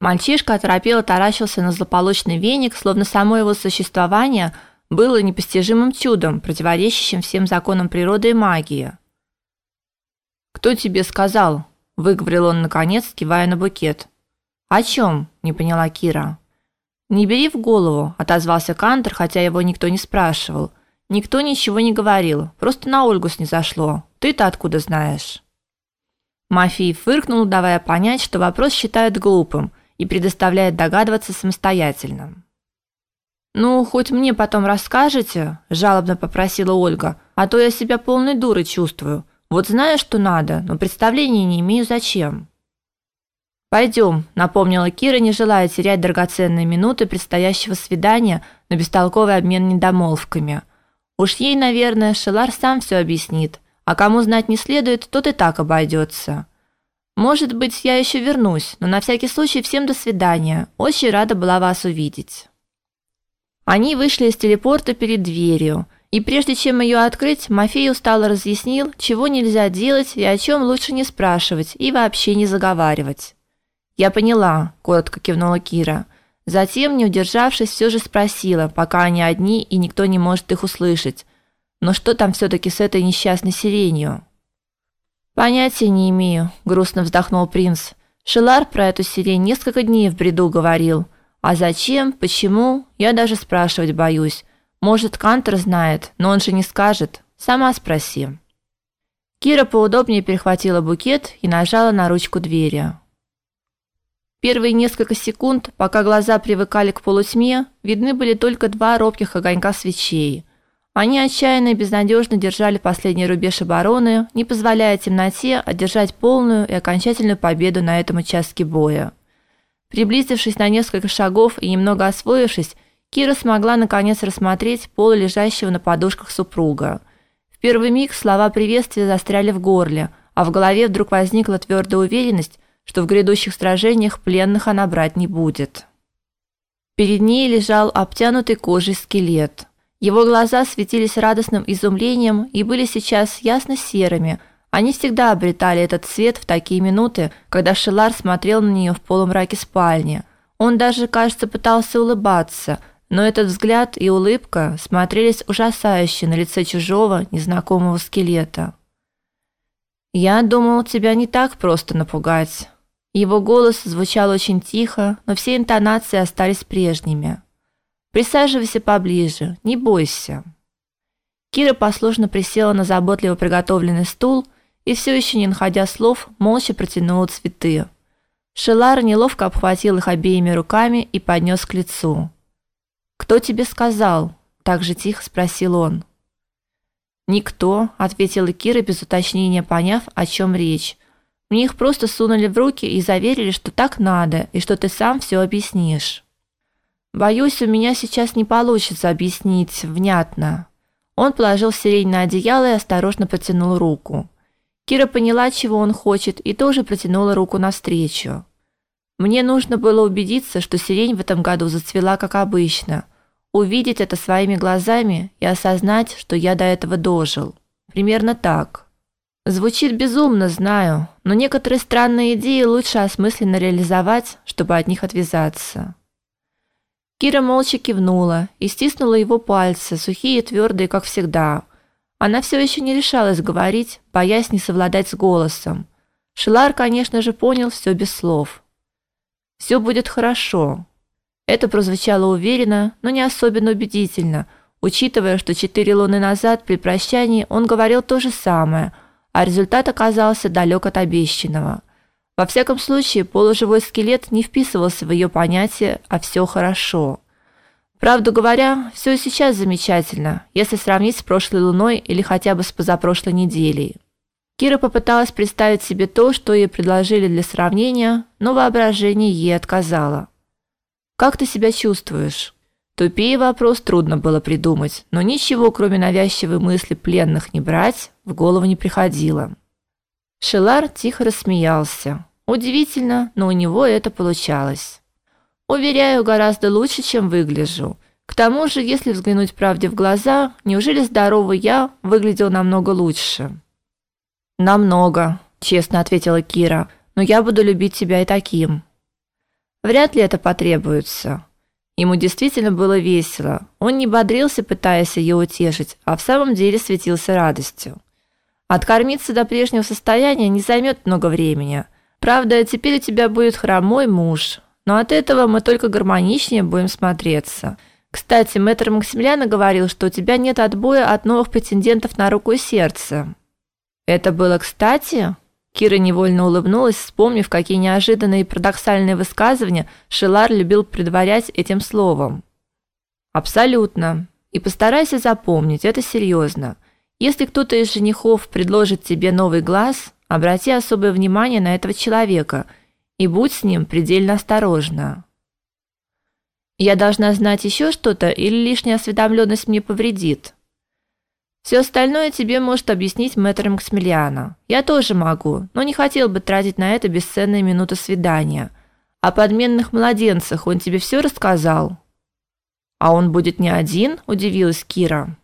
Мальчишка оторопело таращился на злополучный веник, словно само его существование было непостижимым чудом, противоречащим всем законам природы и магии. Кто тебе сказал? выговорил он наконец, кивая на букет. О чем? не поняла Кира. Не бери в голову, отозвался Кантер, хотя его никто не спрашивал. Никто ничего не говорил, просто на Ольгу снизошло. Ты-то откуда знаешь? Мафий фыркнул, давая понять, что вопрос считает глупым и предоставляет догадываться самостоятельно. Ну, хоть мне потом расскажете, жалобно попросила Ольга. А то я себя полной дурой чувствую. Вот знаю, что надо, но представления не имею зачем. Пойдем, напомнила Кира, не желая терять драгоценные минуты предстоящего свидания на бестолковый обмен недомолвками. Уж ей, наверное, Шелар сам все объяснит, а кому знать не следует, тот и так обойдется. Может быть, я еще вернусь, но на всякий случай всем до свидания. Очень рада была вас увидеть. Они вышли из телепорта перед дверью, и прежде чем ее открыть, Мафей устало разъяснил, чего нельзя делать и о чем лучше не спрашивать и вообще не заговаривать. Я поняла, коротко кивнула Кира. Затем, не удержавшись, все же спросила, пока они одни и никто не может их услышать. Но что там все таки с этой несчастной сиренью? Понятия не имею, грустно вздохнул принц. Шелар про эту сирень несколько дней в бреду говорил. А зачем, почему, я даже спрашивать боюсь. Может, Кантер знает, но он же не скажет. Сама спроси. Кира поудобнее перехватила букет и нажала на ручку двери. Первые несколько секунд, пока глаза привыкали к полутьме, видны были только два робких огонька свечей. Они отчаянно и безнадежно держали последний рубеж обороны, не позволяя темноте одержать полную и окончательную победу на этом участке боя. Приблизившись на несколько шагов и немного освоившись, Кира смогла наконец рассмотреть полу лежащего на подушках супруга. В первый миг слова приветствия застряли в горле, а в голове вдруг возникла твердая уверенность, что в грядущих сражениях пленных она брать не будет. Перед ней лежал обтянутый кожей скелет. Его глаза светились радостным изумлением и были сейчас ясно-серыми. Они всегда обретали этот цвет в такие минуты, когда Шелар смотрел на нее в полумраке спальни. Он даже, кажется, пытался улыбаться, но этот взгляд и улыбка смотрелись ужасающе на лице чужого, незнакомого скелета. Я думал, тебя не так просто напугать, его голос звучал очень тихо, но все интонации остались прежними. Присаживайся поближе, не бойся. Кира послушно присела на заботливо приготовленный стул и все еще не находя слов, молча протянула цветы. Шелар неловко обхватил их обеими руками и поднес к лицу. Кто тебе сказал? так же тихо спросил он. Никто, ответила Кира без уточнения, поняв, о чем речь. Мне их просто сунули в руки и заверили, что так надо, и что ты сам все объяснишь. Боюсь, у меня сейчас не получится объяснить внятно. Он положил сирень на одеяло и осторожно протянул руку. Кира поняла, чего он хочет, и тоже протянула руку навстречу. Мне нужно было убедиться, что сирень в этом году зацвела как обычно, увидеть это своими глазами и осознать, что я до этого дожил. Примерно так. Звучит безумно, знаю, но некоторые странные идеи лучше осмысленно реализовать, чтобы от них отвязаться. Кира молча кивнула и стиснула его пальцы, сухие и твердые, как всегда. Она все еще не решалась говорить, боясь не совладать с голосом. Шилар, конечно же, понял все без слов. «Все будет хорошо. Это прозвучало уверенно, но не особенно убедительно, учитывая, что четыре луны назад при прощании он говорил то же самое – а результат оказался далек от обещанного. Во всяком случае, полуживой скелет не вписывался в ее понятие «а все хорошо». Правду говоря, все сейчас замечательно, если сравнить с прошлой луной или хотя бы с позапрошлой неделей. Кира попыталась представить себе то, что ей предложили для сравнения, но воображение ей отказало. Как ты себя чувствуешь? Тупее вопрос трудно было придумать, но ничего, кроме навязчивой мысли пленных не брать, в голову не приходило. Шелар тихо рассмеялся. Удивительно, но у него это получалось. Уверяю, гораздо лучше, чем выгляжу. К тому же, если взглянуть правде в глаза, неужели здоровый я выглядел намного лучше? Намного, честно ответила Кира. Но я буду любить тебя и таким. Вряд ли это потребуется. Ему действительно было весело. Он не бодрился, пытаясь ее утешить, а в самом деле светился радостью. Откормиться до прежнего состояния не займет много времени. Правда, теперь у тебя будет хромой муж, но от этого мы только гармоничнее будем смотреться. Кстати, мэтр Максимилиан говорил, что у тебя нет отбоя от новых претендентов на руку и сердце. Это было, кстати, Кира невольно улыбнулась, вспомнив, какие неожиданные и парадоксальные высказывания Шелар любил предварять этим словом. Абсолютно. И постарайся запомнить, это серьезно. Если кто-то из женихов предложит тебе новый глаз, обрати особое внимание на этого человека – и будь с ним предельно осторожна. Я должна знать еще что-то или лишняя осведомленность мне повредит? Все остальное тебе может объяснить мэтр Максимилиана. Я тоже могу, но не хотел бы тратить на это бесценные минуты свидания. О подменных младенцах он тебе все рассказал? А он будет не один, удивилась Кира.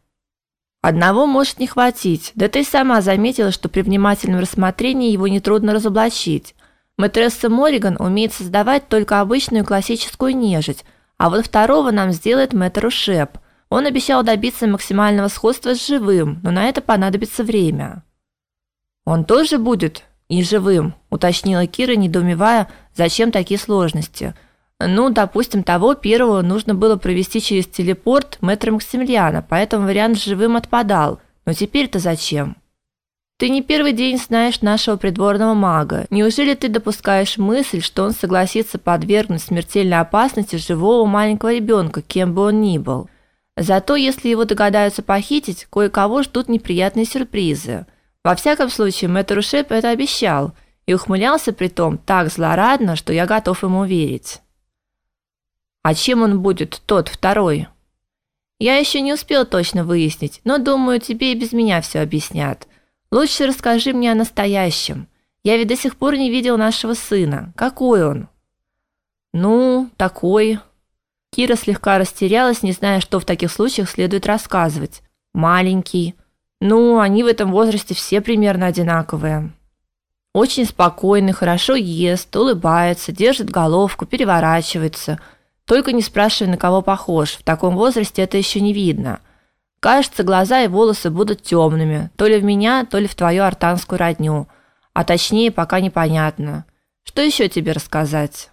Одного может не хватить. Да ты сама заметила, что при внимательном рассмотрении его не трудно разоблачить. Матресса Мориган умеет создавать только обычную классическую нежить, а вот второго нам сделает мэтр Ушеп. Он обещал добиться максимального сходства с живым, но на это понадобится время. Он тоже будет и живым, уточнила Кира, недоумевая, зачем такие сложности. Ну, допустим, того первого нужно было провести через телепорт мэтра Максимилиана, поэтому вариант с живым отпадал. Но теперь-то зачем? Ты не первый день знаешь нашего придворного мага. Неужели ты допускаешь мысль, что он согласится подвергнуть смертельной опасности живого маленького ребенка, кем бы он ни был? Зато если его догадаются похитить, кое-кого ждут неприятные сюрпризы. Во всяком случае, мэтр Ушеп это обещал и ухмылялся при том так злорадно, что я готов ему верить. А чем он будет тот второй? Я еще не успел точно выяснить, но думаю, тебе и без меня все объяснят. Лучше расскажи мне о настоящем. Я ведь до сих пор не видел нашего сына. Какой он? Ну, такой. Кира слегка растерялась, не зная, что в таких случаях следует рассказывать. Маленький. Ну, они в этом возрасте все примерно одинаковые. Очень спокойный, хорошо ест, улыбается, держит головку, переворачивается. Только не спрашивай, на кого похож. В таком возрасте это еще не видно. Кажется, глаза и волосы будут темными, то ли в меня, то ли в твою артанскую родню. А точнее, пока непонятно. Что еще тебе рассказать?